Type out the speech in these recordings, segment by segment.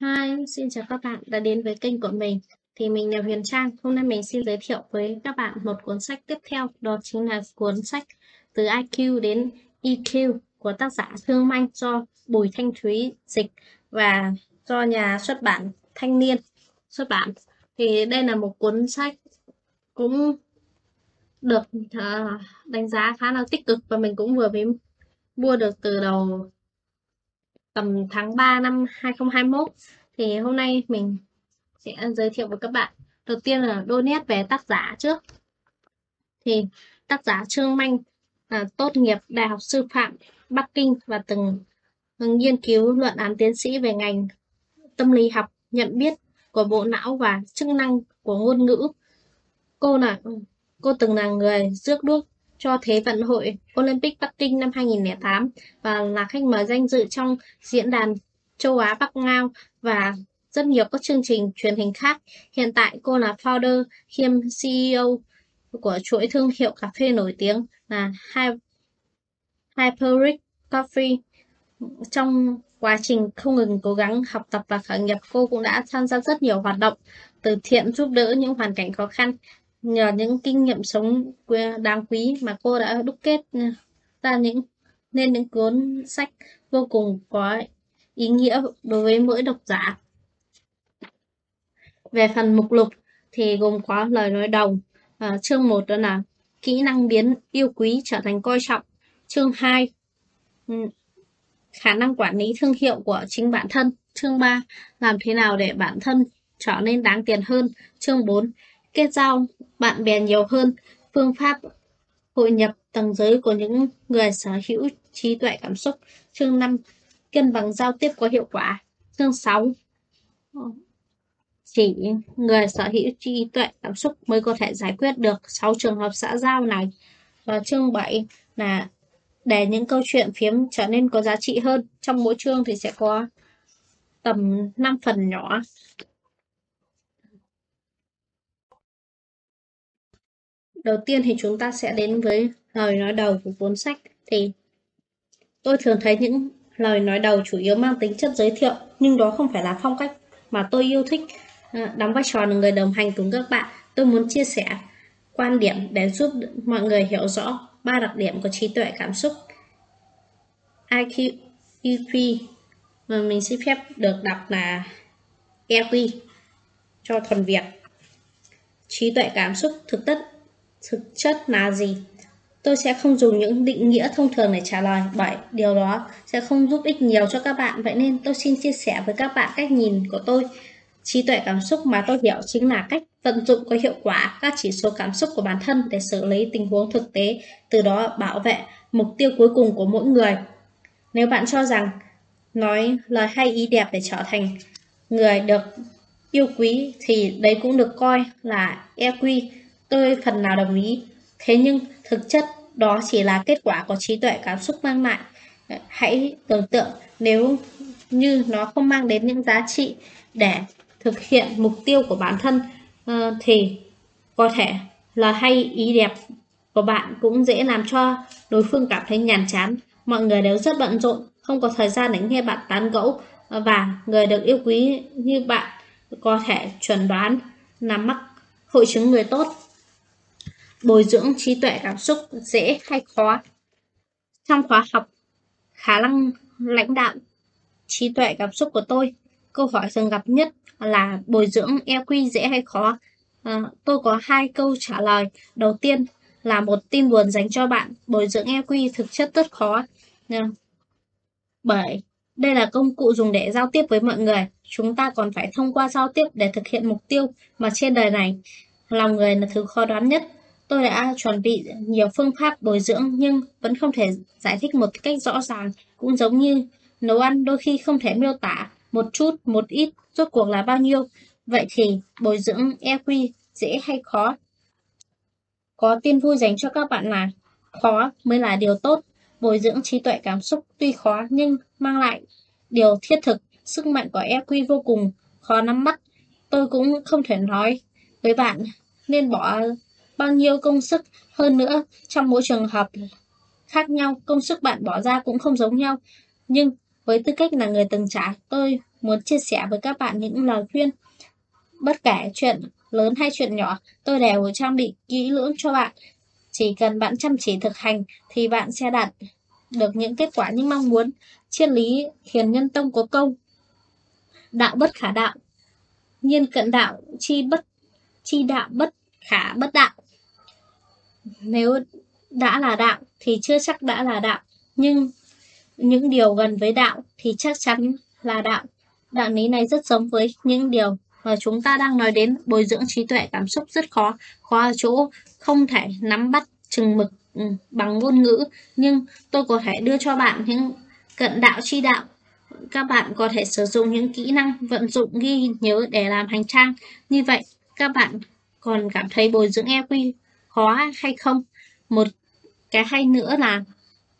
Hi, xin chào các bạn đã đến với kênh của mình. Thì mình là Huyền Trang. Hôm nay mình xin giới thiệu với các bạn một cuốn sách tiếp theo, đó chính là cuốn sách Từ IQ đến EQ của tác giả Thương Manh do Bùi Thanh Thúy dịch và do nhà xuất bản Thanh Niên xuất bản. Thì đây là một cuốn sách cũng được ờ, đánh giá khá là tích cực và mình cũng vừa mới mua được từ đầu tầm tháng 3 năm 2021 thì hôm nay mình sẽ giới thiệu với các bạn. Đầu tiên là đôi nét về tác giả trước. Thì tác giả Trương Manh là tốt nghiệp Đại học Sư phạm Bắc Kinh và từng nghiên cứu luận án tiến sĩ về ngành tâm lý học, nhận biết của bộ não và chức năng của ngôn ngữ. Cô là, cô từng là người rước đuốc cho Thế vận hội Olympic Bắc Kinh năm 2008 và là khách mời danh dự trong diễn đàn châu Á Bắc Ngao và rất nhiều các chương trình truyền hình khác. Hiện tại cô là founder kiêm CEO của chuỗi thương hiệu cà phê nổi tiếng là Hyperic Coffee. Trong quá trình không ngừng cố gắng học tập và khởi nghiệp, cô cũng đã tham gia rất nhiều hoạt động từ thiện giúp đỡ những hoàn cảnh khó khăn nhờ những kinh nghiệm sống đáng quý mà cô đã đúc kết ra những nên những cuốn sách vô cùng có ý nghĩa đối với mỗi độc giả. Về phần mục lục thì gồm có lời nói đầu, à, chương 1 đó là kỹ năng biến yêu quý trở thành coi trọng, chương 2 ừ, khả năng quản lý thương hiệu của chính bản thân, chương 3 làm thế nào để bản thân trở nên đáng tiền hơn, chương 4 kết giao bạn bè nhiều hơn, phương pháp hội nhập tầng giới của những người sở hữu trí tuệ cảm xúc. Chương 5. Cân bằng giao tiếp có hiệu quả. Chương 6. Chỉ người sở hữu trí tuệ cảm xúc mới có thể giải quyết được 6 trường hợp xã giao này. Và chương 7 là để những câu chuyện phiếm trở nên có giá trị hơn. Trong mỗi chương thì sẽ có tầm 5 phần nhỏ Đầu tiên thì chúng ta sẽ đến với lời nói đầu của cuốn sách. Thì tôi thường thấy những lời nói đầu chủ yếu mang tính chất giới thiệu, nhưng đó không phải là phong cách mà tôi yêu thích. À, đóng vai trò là người đồng hành cùng các bạn, tôi muốn chia sẻ quan điểm để giúp mọi người hiểu rõ ba đặc điểm của trí tuệ cảm xúc. IQ, EQ, mà mình xin phép được đọc là EQ cho thuần Việt. Trí tuệ cảm xúc thực tất thực chất là gì? Tôi sẽ không dùng những định nghĩa thông thường để trả lời bởi điều đó sẽ không giúp ích nhiều cho các bạn vậy nên tôi xin chia sẻ với các bạn cách nhìn của tôi. Trí tuệ cảm xúc mà tôi hiểu chính là cách vận dụng có hiệu quả các chỉ số cảm xúc của bản thân để xử lý tình huống thực tế, từ đó bảo vệ mục tiêu cuối cùng của mỗi người. Nếu bạn cho rằng nói lời hay ý đẹp để trở thành người được yêu quý thì đấy cũng được coi là EQ Tôi phần nào đồng ý. Thế nhưng thực chất đó chỉ là kết quả của trí tuệ cảm xúc mang lại. Hãy tưởng tượng nếu như nó không mang đến những giá trị để thực hiện mục tiêu của bản thân ờ, thì có thể là hay ý đẹp của bạn cũng dễ làm cho đối phương cảm thấy nhàm chán. Mọi người đều rất bận rộn, không có thời gian để nghe bạn tán gẫu và người được yêu quý như bạn có thể chuẩn đoán là mắc hội chứng người tốt bồi dưỡng trí tuệ cảm xúc dễ hay khó. Trong khóa học khả năng lãnh đạo trí tuệ cảm xúc của tôi, câu hỏi thường gặp nhất là bồi dưỡng EQ dễ hay khó. À, tôi có hai câu trả lời. Đầu tiên là một tin buồn dành cho bạn, bồi dưỡng EQ thực chất rất khó. À, bởi đây là công cụ dùng để giao tiếp với mọi người. Chúng ta còn phải thông qua giao tiếp để thực hiện mục tiêu mà trên đời này lòng người là thứ khó đoán nhất Tôi đã chuẩn bị nhiều phương pháp bồi dưỡng nhưng vẫn không thể giải thích một cách rõ ràng, cũng giống như nấu ăn đôi khi không thể miêu tả một chút, một ít, rốt cuộc là bao nhiêu. Vậy thì bồi dưỡng EQ dễ hay khó? Có tin vui dành cho các bạn là khó mới là điều tốt. Bồi dưỡng trí tuệ cảm xúc tuy khó nhưng mang lại điều thiết thực, sức mạnh của EQ vô cùng khó nắm bắt. Tôi cũng không thể nói với bạn nên bỏ bao nhiêu công sức hơn nữa trong mỗi trường hợp khác nhau công sức bạn bỏ ra cũng không giống nhau nhưng với tư cách là người từng trải tôi muốn chia sẻ với các bạn những lời khuyên. Bất kể chuyện lớn hay chuyện nhỏ, tôi đều trang bị kỹ lưỡng cho bạn. Chỉ cần bạn chăm chỉ thực hành thì bạn sẽ đạt được những kết quả như mong muốn. Triết lý Hiền Nhân Tông có câu Đạo bất khả đạo, nhiên cận đạo, chi bất chi đạo bất khả bất đạo. Nếu đã là đạo thì chưa chắc đã là đạo, nhưng những điều gần với đạo thì chắc chắn là đạo. Đạo lý này rất giống với những điều mà chúng ta đang nói đến bồi dưỡng trí tuệ cảm xúc rất khó, khó ở chỗ không thể nắm bắt chừng mực ừ, bằng ngôn ngữ, nhưng tôi có thể đưa cho bạn những cận đạo chi đạo. Các bạn có thể sử dụng những kỹ năng vận dụng ghi nhớ để làm hành trang. Như vậy, các bạn còn cảm thấy bồi dưỡng EQ khó hay không? Một cái hay nữa là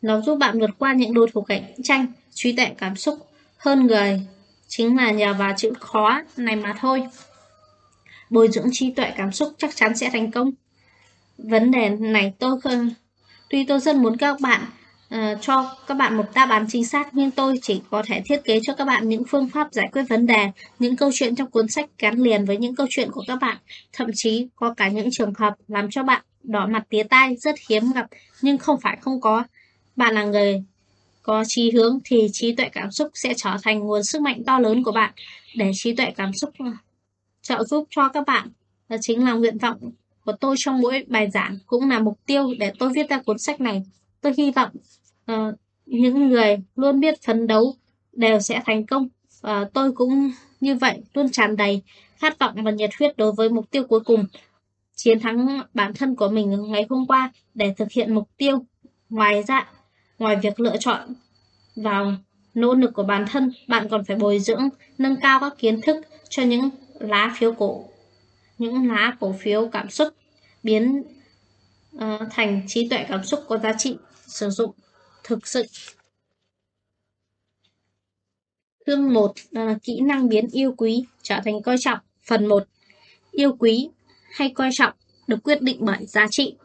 nó giúp bạn vượt qua những đối thủ cạnh tranh, trí tuệ cảm xúc hơn người chính là nhờ vào chữ khó này mà thôi. Bồi dưỡng trí tuệ cảm xúc chắc chắn sẽ thành công. Vấn đề này tôi không tuy tôi rất muốn các bạn uh, cho các bạn một đáp án chính xác nhưng tôi chỉ có thể thiết kế cho các bạn những phương pháp giải quyết vấn đề, những câu chuyện trong cuốn sách gắn liền với những câu chuyện của các bạn, thậm chí có cả những trường hợp làm cho bạn đỏ mặt tía tai rất hiếm gặp nhưng không phải không có. Bạn là người có trí hướng thì trí tuệ cảm xúc sẽ trở thành nguồn sức mạnh to lớn của bạn. Để trí tuệ cảm xúc à, trợ giúp cho các bạn đó chính là nguyện vọng của tôi trong mỗi bài giảng cũng là mục tiêu để tôi viết ra cuốn sách này. Tôi hy vọng uh, những người luôn biết phấn đấu đều sẽ thành công. Và uh, tôi cũng như vậy luôn tràn đầy khát vọng và nhiệt huyết đối với mục tiêu cuối cùng chiến thắng bản thân của mình ngày hôm qua để thực hiện mục tiêu ngoài ra Ngoài việc lựa chọn vào nỗ lực của bản thân, bạn còn phải bồi dưỡng, nâng cao các kiến thức cho những lá phiếu cổ, những lá cổ phiếu cảm xúc, biến uh, thành trí tuệ cảm xúc có giá trị, sử dụng thực sự. Chương 1 là ờ, kỹ năng biến yêu quý trở thành coi trọng. Phần 1. Yêu quý hay quan trọng được quyết định bởi giá trị.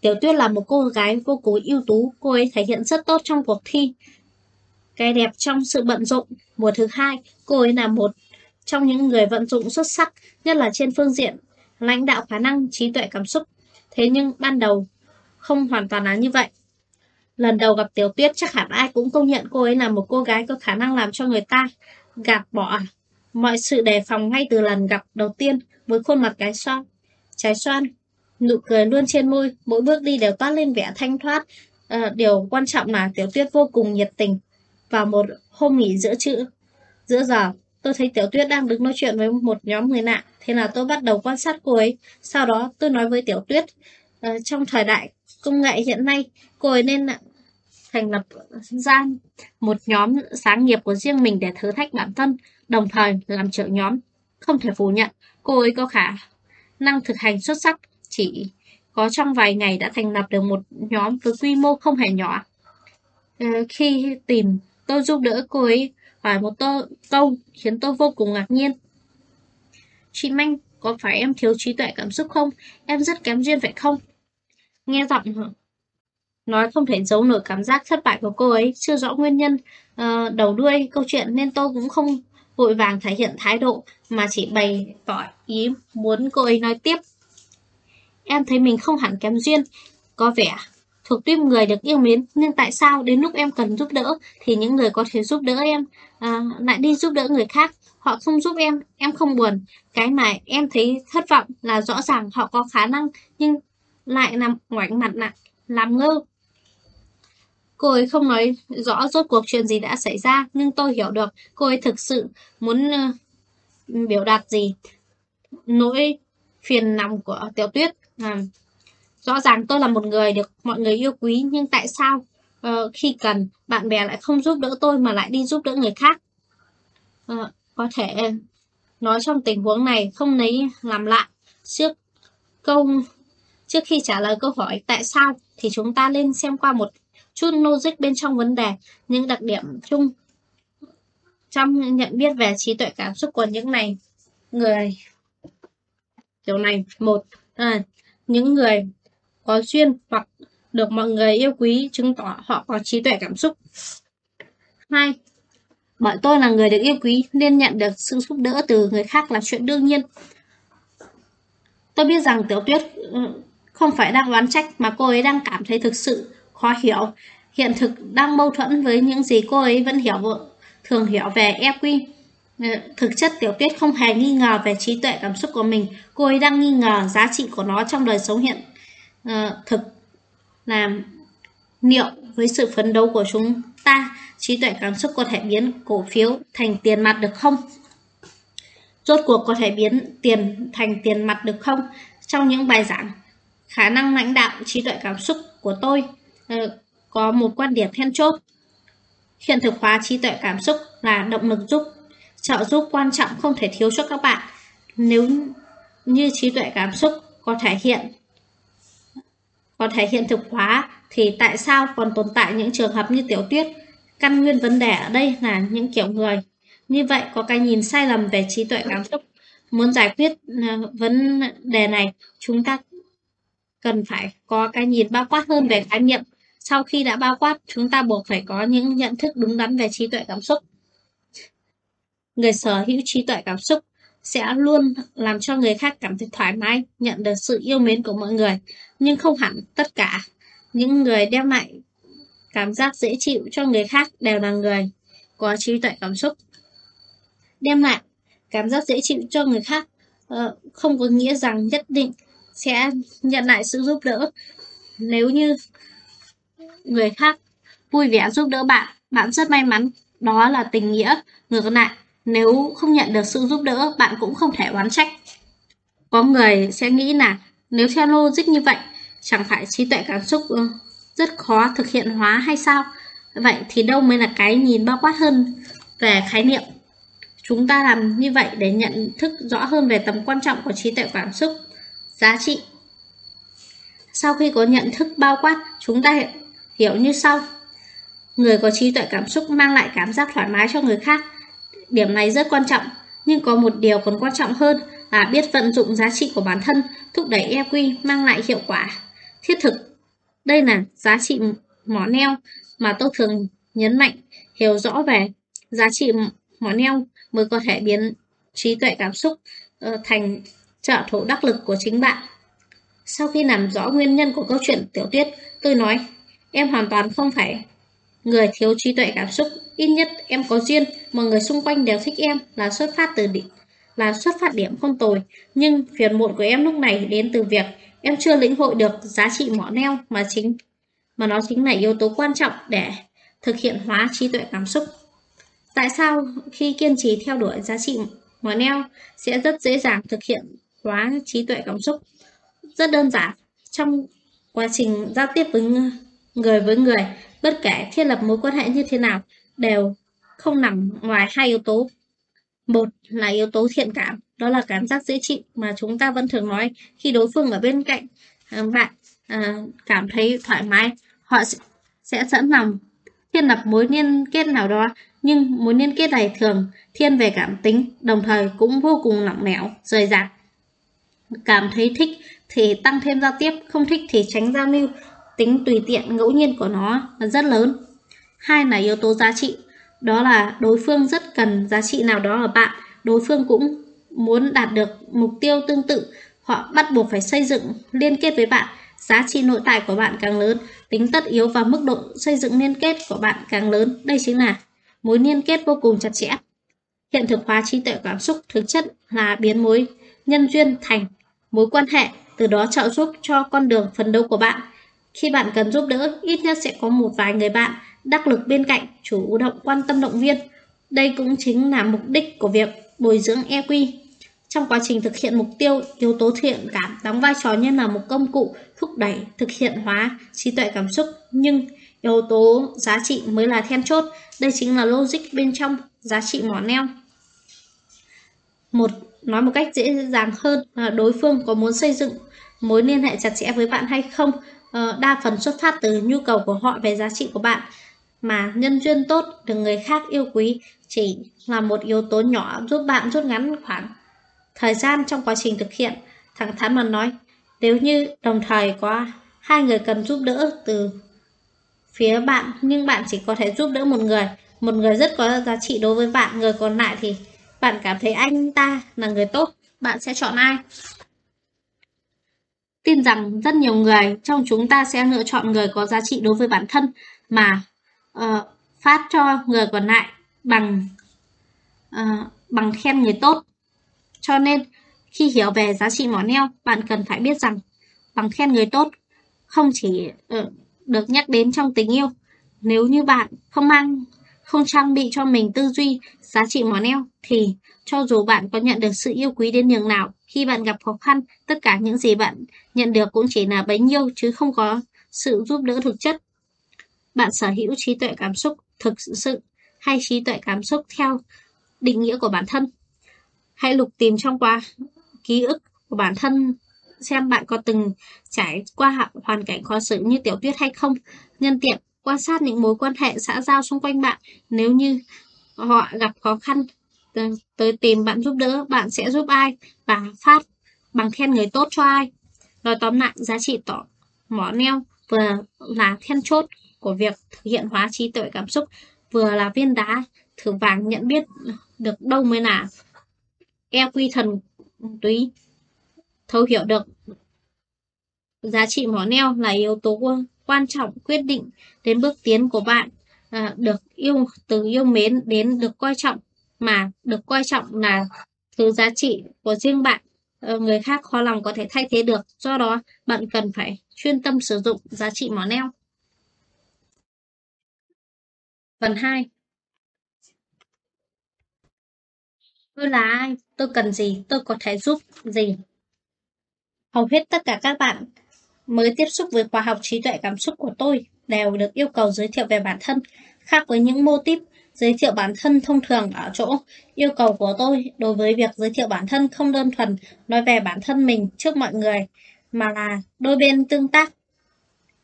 Tiểu Tuyết là một cô gái vô cùng ưu tú, cô ấy thể hiện rất tốt trong cuộc thi. Cái đẹp trong sự bận rộn. Mùa thứ hai, cô ấy là một trong những người vận dụng xuất sắc, nhất là trên phương diện lãnh đạo khả năng, trí tuệ cảm xúc. Thế nhưng ban đầu không hoàn toàn là như vậy. Lần đầu gặp Tiểu Tuyết chắc hẳn ai cũng công nhận cô ấy là một cô gái có khả năng làm cho người ta gạt bỏ mọi sự đề phòng ngay từ lần gặp đầu tiên với khuôn mặt cái xoan, trái xoan Nụ cười luôn trên môi, mỗi bước đi đều toát lên vẻ thanh thoát. À, điều quan trọng là Tiểu Tuyết vô cùng nhiệt tình. Vào một hôm nghỉ giữa chữ, giữa giờ, tôi thấy Tiểu Tuyết đang đứng nói chuyện với một nhóm người lạ. Thế là tôi bắt đầu quan sát cô ấy. Sau đó tôi nói với Tiểu Tuyết, à, trong thời đại công nghệ hiện nay, cô ấy nên thành lập ra một nhóm sáng nghiệp của riêng mình để thử thách bản thân, đồng thời làm trưởng nhóm. Không thể phủ nhận, cô ấy có khả năng thực hành xuất sắc chỉ có trong vài ngày đã thành lập được một nhóm với quy mô không hề nhỏ. Ờ, khi tìm tôi giúp đỡ cô ấy hỏi một tô, câu khiến tôi vô cùng ngạc nhiên. Chị Manh, có phải em thiếu trí tuệ cảm xúc không? Em rất kém duyên phải không? Nghe giọng nói không thể giấu nổi cảm giác thất bại của cô ấy, chưa rõ nguyên nhân uh, đầu đuôi câu chuyện nên tôi cũng không vội vàng thể hiện thái độ mà chỉ bày tỏ ý muốn cô ấy nói tiếp. Em thấy mình không hẳn kém duyên, có vẻ thuộc tuyếp người được yêu mến, nhưng tại sao đến lúc em cần giúp đỡ thì những người có thể giúp đỡ em à, lại đi giúp đỡ người khác, họ không giúp em, em không buồn. Cái mà em thấy thất vọng là rõ ràng họ có khả năng nhưng lại nằm ngoảnh mặt lại, làm ngơ. Cô ấy không nói rõ rốt cuộc chuyện gì đã xảy ra, nhưng tôi hiểu được cô ấy thực sự muốn uh, biểu đạt gì. Nỗi phiền lòng của Tiểu Tuyết À, rõ ràng tôi là một người được mọi người yêu quý nhưng tại sao uh, khi cần bạn bè lại không giúp đỡ tôi mà lại đi giúp đỡ người khác? Uh, có thể nói trong tình huống này không lấy làm lạ trước câu trước khi trả lời câu hỏi tại sao thì chúng ta lên xem qua một chút logic bên trong vấn đề những đặc điểm chung trong nhận biết về trí tuệ cảm xúc của những này người kiểu này một à, những người có duyên hoặc được mọi người yêu quý chứng tỏ họ có trí tuệ cảm xúc. hai Bởi tôi là người được yêu quý nên nhận được sự giúp đỡ từ người khác là chuyện đương nhiên. Tôi biết rằng Tiểu Tuyết ừ, không phải đang oán trách mà cô ấy đang cảm thấy thực sự khó hiểu. Hiện thực đang mâu thuẫn với những gì cô ấy vẫn hiểu thường hiểu về EQ. Ờ, thực chất Tiểu Tuyết không hề nghi ngờ về trí tuệ cảm xúc của mình. Cô ấy đang nghi ngờ giá trị của nó trong đời sống hiện uh, thực làm liệu với sự phấn đấu của chúng ta trí tuệ cảm xúc có thể biến cổ phiếu thành tiền mặt được không? Rốt cuộc có thể biến tiền thành tiền mặt được không? Trong những bài giảng, khả năng lãnh đạo trí tuệ cảm xúc của tôi Ờ, có một quan điểm then chốt. Hiện thực hóa trí tuệ cảm xúc là động lực giúp, trợ giúp quan trọng không thể thiếu cho các bạn. Nếu như trí tuệ cảm xúc có thể hiện có thể hiện thực hóa thì tại sao còn tồn tại những trường hợp như tiểu tuyết? Căn nguyên vấn đề ở đây là những kiểu người. Như vậy có cái nhìn sai lầm về trí tuệ cảm xúc. Muốn giải quyết ờ, vấn đề này, chúng ta cần phải có cái nhìn bao quát hơn về khái niệm. Sau khi đã bao quát, chúng ta buộc phải có những nhận thức đúng đắn về trí tuệ cảm xúc. Người sở hữu trí tuệ cảm xúc sẽ luôn làm cho người khác cảm thấy thoải mái, nhận được sự yêu mến của mọi người, nhưng không hẳn tất cả những người đem lại cảm giác dễ chịu cho người khác đều là người có trí tuệ cảm xúc. Đem lại cảm giác dễ chịu cho người khác ờ, không có nghĩa rằng nhất định sẽ nhận lại sự giúp đỡ. Nếu như người khác vui vẻ giúp đỡ bạn, bạn rất may mắn, đó là tình nghĩa. Ngược lại, nếu không nhận được sự giúp đỡ, bạn cũng không thể oán trách. Có người sẽ nghĩ là nếu theo logic như vậy, chẳng phải trí tuệ cảm xúc ừ, rất khó thực hiện hóa hay sao? Vậy thì đâu mới là cái nhìn bao quát hơn về khái niệm? Chúng ta làm như vậy để nhận thức rõ hơn về tầm quan trọng của trí tuệ cảm xúc, giá trị. Sau khi có nhận thức bao quát, chúng ta hiểu như sau. Người có trí tuệ cảm xúc mang lại cảm giác thoải mái cho người khác. Điểm này rất quan trọng, nhưng có một điều còn quan trọng hơn là biết vận dụng giá trị của bản thân, thúc đẩy EQ mang lại hiệu quả thiết thực. Đây là giá trị mỏ neo mà tôi thường nhấn mạnh, hiểu rõ về giá trị mỏ neo mới có thể biến trí tuệ cảm xúc uh, thành trợ thủ đắc lực của chính bạn. Sau khi làm rõ nguyên nhân của câu chuyện tiểu tuyết, tôi nói, em hoàn toàn không phải người thiếu trí tuệ cảm xúc. Ít nhất em có duyên, mọi người xung quanh đều thích em là xuất phát từ điểm là xuất phát điểm không tồi. Nhưng phiền muộn của em lúc này đến từ việc em chưa lĩnh hội được giá trị mỏ neo mà chính mà nó chính là yếu tố quan trọng để thực hiện hóa trí tuệ cảm xúc. Tại sao khi kiên trì theo đuổi giá trị mỏ neo sẽ rất dễ dàng thực hiện hóa trí tuệ cảm xúc? Rất đơn giản, trong quá trình giao tiếp với người với người, bất kể thiết lập mối quan hệ như thế nào đều không nằm ngoài hai yếu tố. Một là yếu tố thiện cảm, đó là cảm giác dễ chịu mà chúng ta vẫn thường nói khi đối phương ở bên cạnh à, bạn à, cảm thấy thoải mái họ sẽ sẵn lòng thiết lập mối liên kết nào đó. Nhưng mối liên kết này thường thiên về cảm tính đồng thời cũng vô cùng lỏng lẻo rời rạc. Cảm thấy thích thì tăng thêm giao tiếp không thích thì tránh giao lưu tính tùy tiện ngẫu nhiên của nó là rất lớn hai là yếu tố giá trị đó là đối phương rất cần giá trị nào đó ở bạn đối phương cũng muốn đạt được mục tiêu tương tự, họ bắt buộc phải xây dựng liên kết với bạn. Giá trị nội tại của bạn càng lớn, tính tất yếu và mức độ xây dựng liên kết của bạn càng lớn. Đây chính là mối liên kết vô cùng chặt chẽ. Hiện thực hóa trí tuệ cảm xúc thực chất là biến mối nhân duyên thành mối quan hệ, từ đó trợ giúp cho con đường phấn đấu của bạn. Khi bạn cần giúp đỡ, ít nhất sẽ có một vài người bạn đắc lực bên cạnh, chủ động quan tâm động viên. Đây cũng chính là mục đích của việc bồi dưỡng EQ. Trong quá trình thực hiện mục tiêu, yếu tố thiện cảm đóng vai trò như là một công cụ thúc đẩy thực hiện hóa trí tuệ cảm xúc, nhưng yếu tố giá trị mới là then chốt. Đây chính là logic bên trong giá trị mỏ neo. Một nói một cách dễ dàng hơn là đối phương có muốn xây dựng mối liên hệ chặt chẽ với bạn hay không Ờ, đa phần xuất phát từ nhu cầu của họ về giá trị của bạn mà nhân duyên tốt được người khác yêu quý chỉ là một yếu tố nhỏ giúp bạn rút ngắn khoảng thời gian trong quá trình thực hiện. Thẳng thắn mà nói, nếu như đồng thời có hai người cần giúp đỡ từ phía bạn nhưng bạn chỉ có thể giúp đỡ một người, một người rất có giá trị đối với bạn, người còn lại thì bạn cảm thấy anh ta là người tốt, bạn sẽ chọn ai? Tin rằng rất nhiều người trong chúng ta sẽ lựa chọn người có giá trị đối với bản thân mà uh, phát cho người còn lại bằng uh, bằng khen người tốt. Cho nên khi hiểu về giá trị mỏ neo, bạn cần phải biết rằng bằng khen người tốt không chỉ uh, được nhắc đến trong tình yêu. Nếu như bạn không mang không trang bị cho mình tư duy giá trị mỏ neo thì cho dù bạn có nhận được sự yêu quý đến nhường nào, khi bạn gặp khó khăn, tất cả những gì bạn nhận được cũng chỉ là bấy nhiêu chứ không có sự giúp đỡ thực chất. Bạn sở hữu trí tuệ cảm xúc thực sự hay trí tuệ cảm xúc theo định nghĩa của bản thân. Hãy lục tìm trong quá ký ức của bản thân xem bạn có từng trải qua hoàn cảnh khó xử như tiểu tuyết hay không. Nhân tiện, quan sát những mối quan hệ xã giao xung quanh bạn. Nếu như họ gặp khó khăn, tới tìm bạn giúp đỡ, bạn sẽ giúp ai? Và phát bằng khen người tốt cho ai. Nói tóm lại, giá trị tỏ mỏ neo vừa là then chốt của việc thực hiện hóa trí tuệ cảm xúc, vừa là viên đá thử vàng nhận biết được đâu mới là EQ quy thần túy thấu hiểu được. Giá trị mỏ neo là yếu tố quan trọng quyết định đến bước tiến của bạn à, được yêu từ yêu mến đến được coi trọng mà được coi trọng là thứ giá trị của riêng bạn ờ, người khác khó lòng có thể thay thế được. Do đó, bạn cần phải chuyên tâm sử dụng giá trị mỏ neo. Phần 2 tôi là ai? Tôi cần gì? Tôi có thể giúp gì? Hầu hết tất cả các bạn mới tiếp xúc với khóa học trí tuệ cảm xúc của tôi đều được yêu cầu giới thiệu về bản thân, khác với những mô típ giới thiệu bản thân thông thường ở chỗ yêu cầu của tôi đối với việc giới thiệu bản thân không đơn thuần nói về bản thân mình trước mọi người, mà là đôi bên tương tác.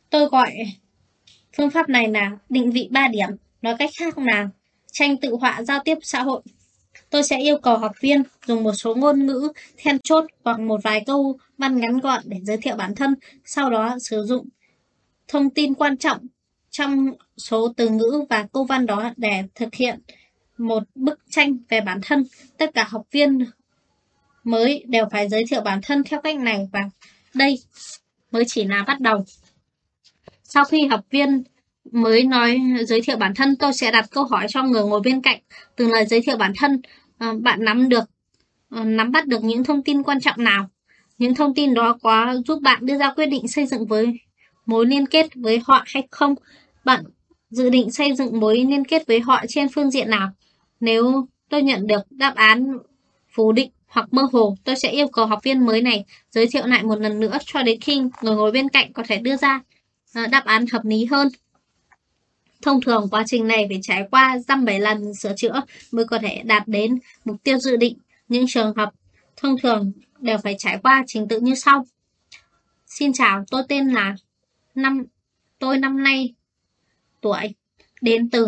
Tôi gọi phương pháp này là định vị 3 điểm, nói cách khác là tranh tự họa giao tiếp xã hội. Tôi sẽ yêu cầu học viên dùng một số ngôn ngữ then chốt hoặc một vài câu văn ngắn gọn để giới thiệu bản thân, sau đó sử dụng thông tin quan trọng trong số từ ngữ và câu văn đó để thực hiện một bức tranh về bản thân. Tất cả học viên mới đều phải giới thiệu bản thân theo cách này và đây mới chỉ là bắt đầu. Sau khi học viên mới nói giới thiệu bản thân, tôi sẽ đặt câu hỏi cho người ngồi bên cạnh. Từ lời giới thiệu bản thân, ờ, bạn nắm được ờ, nắm bắt được những thông tin quan trọng nào? Những thông tin đó có giúp bạn đưa ra quyết định xây dựng với mối liên kết với họ hay không? Bạn dự định xây dựng mối liên kết với họ trên phương diện nào? Nếu tôi nhận được đáp án phủ định hoặc mơ hồ, tôi sẽ yêu cầu học viên mới này giới thiệu lại một lần nữa cho đến khi người ngồi bên cạnh có thể đưa ra à, đáp án hợp lý hơn. Thông thường quá trình này phải trải qua dăm bảy lần sửa chữa mới có thể đạt đến mục tiêu dự định. Những trường hợp thông thường đều phải trải qua trình tự như sau. Xin chào, tôi tên là năm tôi năm nay tuổi, đến từ,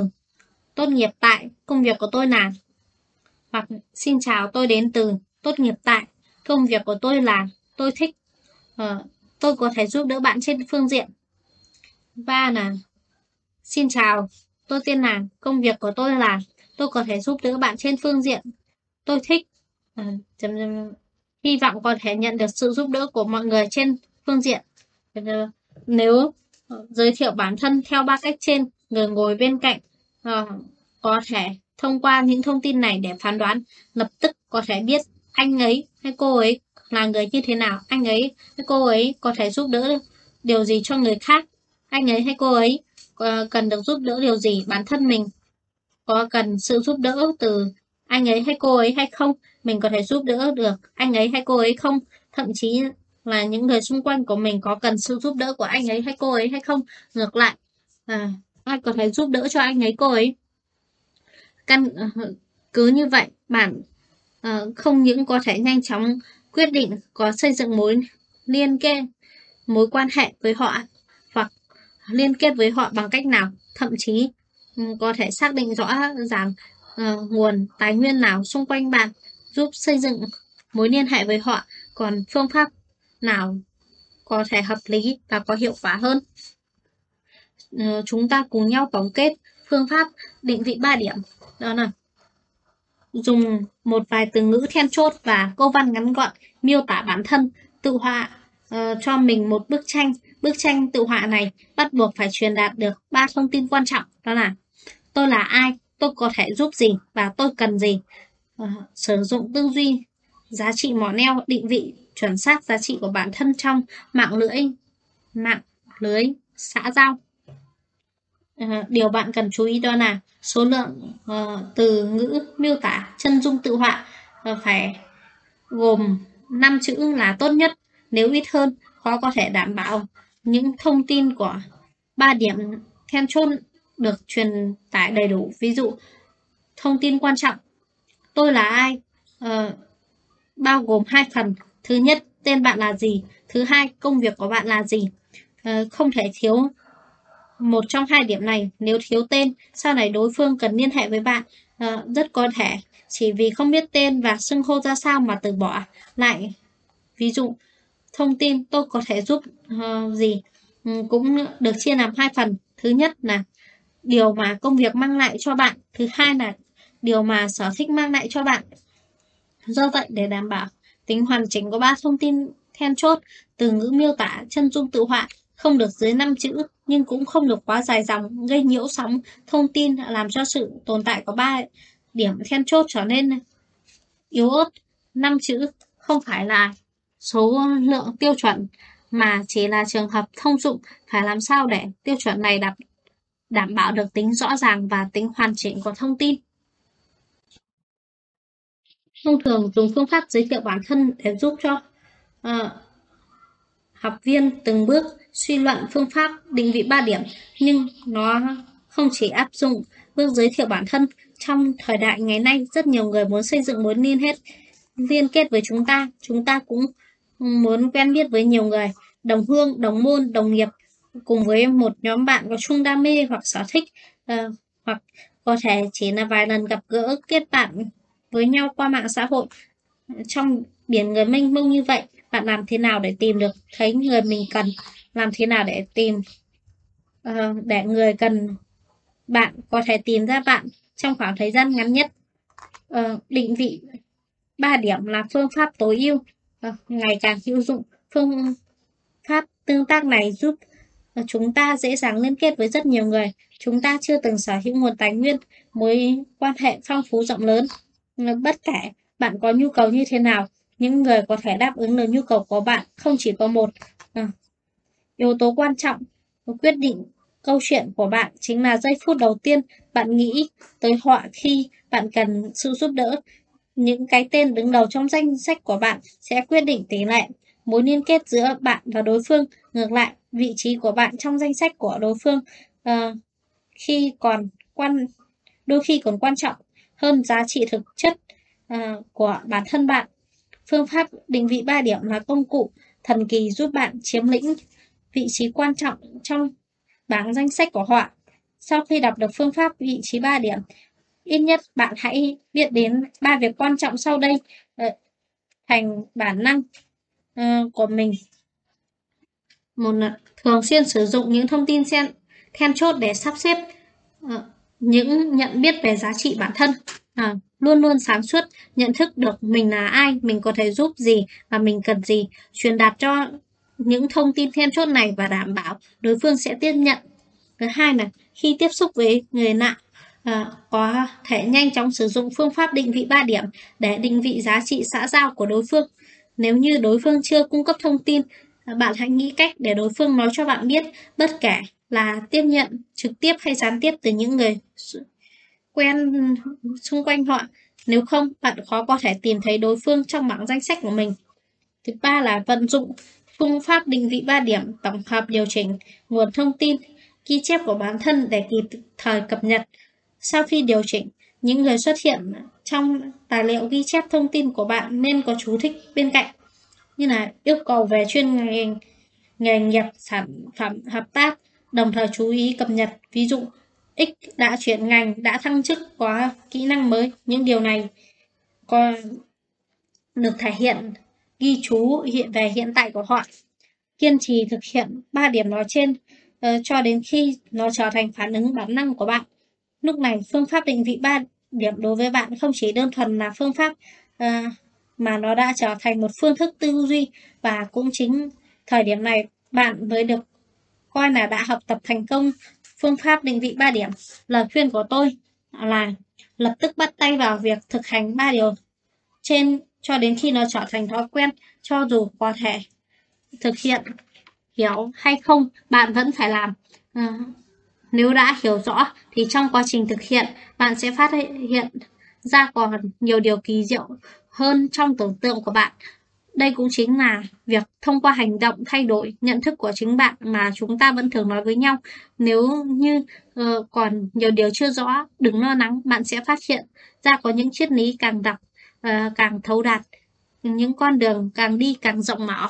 tốt nghiệp tại, công việc của tôi là, hoặc xin chào tôi đến từ, tốt nghiệp tại, công việc của tôi là, tôi thích, uh, tôi có thể giúp đỡ bạn trên phương diện. Ba là, xin chào, tôi tên là, công việc của tôi là, tôi có thể giúp đỡ bạn trên phương diện. Tôi thích, uh, chấm, chấm, hy vọng có thể nhận được sự giúp đỡ của mọi người trên phương diện. Ờ, nếu Ờ, giới thiệu bản thân theo ba cách trên, người ngồi bên cạnh uh, có thể thông qua những thông tin này để phán đoán lập tức có thể biết anh ấy hay cô ấy là người như thế nào, anh ấy hay cô ấy có thể giúp đỡ điều gì cho người khác, anh ấy hay cô ấy uh, cần được giúp đỡ điều gì bản thân mình có cần sự giúp đỡ từ anh ấy hay cô ấy hay không, mình có thể giúp đỡ được anh ấy hay cô ấy không, thậm chí là những người xung quanh của mình có cần sự giúp đỡ của anh ấy hay cô ấy hay không? Ngược lại à, ai có thể giúp đỡ cho anh ấy cô ấy? Căn ờ, cứ như vậy bạn à, không những có thể nhanh chóng quyết định có xây dựng mối liên kết mối quan hệ với họ hoặc liên kết với họ bằng cách nào thậm chí ừ, có thể xác định rõ ràng uh, nguồn tài nguyên nào xung quanh bạn giúp xây dựng mối liên hệ với họ. Còn phương pháp nào có thể hợp lý và có hiệu quả hơn. Ờ, chúng ta cùng nhau tổng kết phương pháp định vị 3 điểm. Đó là dùng một vài từ ngữ then chốt và câu văn ngắn gọn miêu tả bản thân, tự họa uh, cho mình một bức tranh. Bức tranh tự họa này bắt buộc phải truyền đạt được ba thông tin quan trọng đó là tôi là ai, tôi có thể giúp gì và tôi cần gì. Uh, sử dụng tư duy giá trị mỏ neo định vị chuẩn xác giá trị của bản thân trong mạng lưới mạng lưới xã giao. Ờ, điều bạn cần chú ý đó là số lượng uh, từ ngữ miêu tả chân dung tự họa uh, phải gồm 5 chữ là tốt nhất nếu ít hơn khó có thể đảm bảo. Những thông tin của ba điểm then chốt được truyền tải đầy đủ. Ví dụ thông tin quan trọng. Tôi là ai? Uh, bao gồm hai phần thứ nhất tên bạn là gì? Thứ hai công việc của bạn là gì? Ờ, không thể thiếu một trong hai điểm này. Nếu thiếu tên sau này đối phương cần liên hệ với bạn ờ, rất có thể. Chỉ vì không biết tên và xưng hô ra sao mà từ bỏ. Lại ví dụ thông tin tôi có thể giúp uh, gì? Ừ, cũng được chia làm hai phần. Thứ nhất là điều mà công việc mang lại cho bạn. Thứ hai là điều mà sở thích mang lại cho bạn. Do vậy để đảm bảo tính hoàn chỉnh của ba thông tin then chốt từ ngữ miêu tả chân dung tự họa không được dưới 5 chữ nhưng cũng không được quá dài dòng gây nhiễu sóng thông tin làm cho sự tồn tại của ba điểm then chốt trở nên yếu ớt. 5 chữ không phải là số lượng tiêu chuẩn mà chỉ là trường hợp thông dụng phải làm sao để tiêu chuẩn này đảm, đảm bảo được tính rõ ràng và tính hoàn chỉnh của thông tin. Thông thường dùng phương pháp giới thiệu bản thân để giúp cho uh, học viên từng bước suy luận phương pháp định vị 3 điểm, nhưng nó không chỉ áp dụng bước giới thiệu bản thân. Trong thời đại ngày nay, rất nhiều người muốn xây dựng mối liên hết liên kết với chúng ta. Chúng ta cũng muốn quen biết với nhiều người, đồng hương, đồng môn, đồng nghiệp, cùng với một nhóm bạn có chung đam mê hoặc sở thích, uh, hoặc có thể chỉ là vài lần gặp gỡ kết bạn với nhau qua mạng xã hội. Trong biển người mênh mông như vậy, bạn làm thế nào để tìm được thấy người mình cần làm thế nào để tìm uh, để người cần bạn có thể tìm ra bạn trong khoảng thời gian ngắn nhất? Uh, định vị ba điểm là phương pháp tối ưu uh, ngày càng hữu dụng. Phương pháp tương tác này giúp chúng ta dễ dàng liên kết với rất nhiều người. Chúng ta chưa từng sở hữu nguồn tài nguyên mối quan hệ phong phú rộng lớn. Ờ, bất kể bạn có nhu cầu như thế nào những người có thể đáp ứng được nhu cầu của bạn không chỉ có một à, yếu tố quan trọng quyết định câu chuyện của bạn chính là giây phút đầu tiên bạn nghĩ tới họ khi bạn cần sự giúp đỡ. Những cái tên đứng đầu trong danh sách của bạn sẽ quyết định tỷ lệ mối liên kết giữa bạn và đối phương. Ngược lại vị trí của bạn trong danh sách của đối phương uh, khi còn quan đôi khi còn quan trọng hơn giá trị thực chất ờ, của bản thân bạn Phương pháp định vị 3 điểm là công cụ thần kỳ giúp bạn chiếm lĩnh vị trí quan trọng trong bảng danh sách của họ. Sau khi đọc được phương pháp vị trí 3 điểm, ít nhất bạn hãy biết đến ba việc quan trọng sau đây ờ, thành bản năng ờ, của mình. Một là thường xuyên sử dụng những thông tin sen, then chốt để sắp xếp uh, những nhận biết về giá trị bản thân. À, luôn luôn sáng suốt, nhận thức được mình là ai, mình có thể giúp gì và mình cần gì, truyền đạt cho những thông tin then chốt này và đảm bảo đối phương sẽ tiếp nhận. Thứ hai là khi tiếp xúc với người lạ, à, có thể nhanh chóng sử dụng phương pháp định vị 3 điểm để định vị giá trị xã giao của đối phương. Nếu như đối phương chưa cung cấp thông tin, bạn hãy nghĩ cách để đối phương nói cho bạn biết bất kể là tiếp nhận trực tiếp hay gián tiếp từ những người quen xung quanh họ. Nếu không, bạn khó có thể tìm thấy đối phương trong bảng danh sách của mình. Thứ ba là vận dụng phương pháp định vị 3 điểm tổng hợp điều chỉnh nguồn thông tin, ghi chép của bản thân để kịp thời cập nhật. Sau khi điều chỉnh, những người xuất hiện trong tài liệu ghi chép thông tin của bạn nên có chú thích bên cạnh như là yêu cầu về chuyên ngành nghề nghiệp sản phẩm hợp tác đồng thời chú ý cập nhật ví dụ X đã chuyển ngành, đã thăng chức, có kỹ năng mới. Những điều này có được thể hiện ghi chú hiện về hiện tại của họ. Kiên trì thực hiện ba điểm nói trên uh, cho đến khi nó trở thành phản ứng bản năng của bạn. Lúc này, phương pháp định vị 3 điểm đối với bạn không chỉ đơn thuần là phương pháp uh, mà nó đã trở thành một phương thức tư duy và cũng chính thời điểm này bạn mới được coi là đã học tập thành công phương pháp định vị 3 điểm. Lời khuyên của tôi là lập tức bắt tay vào việc thực hành ba điều trên cho đến khi nó trở thành thói quen cho dù có thể thực hiện hiểu hay không bạn vẫn phải làm à, nếu đã hiểu rõ thì trong quá trình thực hiện bạn sẽ phát hiện ra còn nhiều điều kỳ diệu hơn trong tưởng tượng của bạn đây cũng chính là việc thông qua hành động thay đổi nhận thức của chính bạn mà chúng ta vẫn thường nói với nhau. Nếu như uh, còn nhiều điều chưa rõ, đừng lo lắng, bạn sẽ phát hiện ra có những triết lý càng đọc, uh, càng thấu đạt, những con đường càng đi càng rộng mở.